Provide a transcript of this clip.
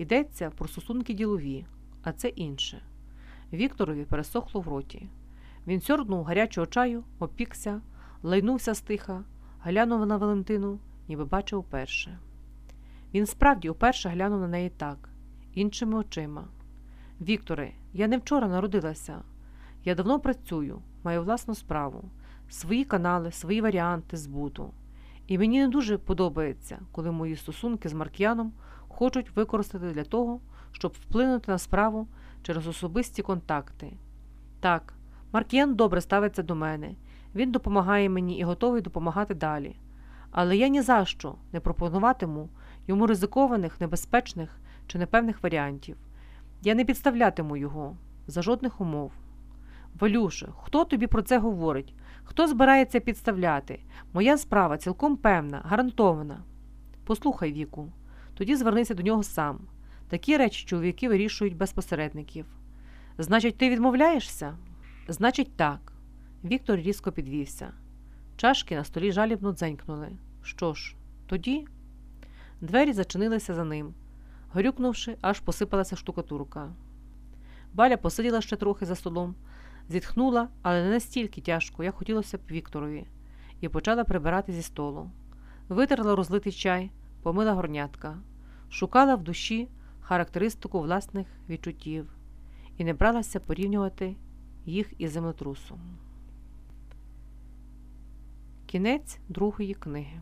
Йдеться про стосунки ділові, а це інше. Вікторові пересохло в роті. Він сьорбнув гарячого чаю, опікся, лайнувся стиха, глянув на Валентину, ніби бачив вперше. Він справді вперше глянув на неї так, іншими очима. Вікторе, я не вчора народилася. Я давно працюю, маю власну справу, свої канали, свої варіанти збуту. І мені не дуже подобається, коли мої стосунки з Маркіяном хочуть використати для того, щоб вплинути на справу через особисті контакти. Так, Маркіян добре ставиться до мене, він допомагає мені і готовий допомагати далі. Але я ні за що не пропонуватиму йому ризикованих, небезпечних чи непевних варіантів. Я не підставлятиму його за жодних умов. Валюше, хто тобі про це говорить? Хто збирається підставляти? Моя справа цілком певна, гарантована. Послухай, Віку, тоді звернися до нього сам. Такі речі чоловіки вирішують без посередників. Значить, ти відмовляєшся? Значить, так. Віктор різко підвівся. Чашки на столі жалібно дзенькнули. Що ж, тоді двері зачинилися за ним. Грюкнувши, аж посипалася штукатурка. Баля посиділа ще трохи за столом, зітхнула, але не настільки тяжко, як хотілося б Вікторові, і почала прибирати зі столу. Витерла розлитий чай, помила горнятка, шукала в душі характеристику власних відчуттів і не бралася порівнювати їх із землетрусом. Кінець другої книги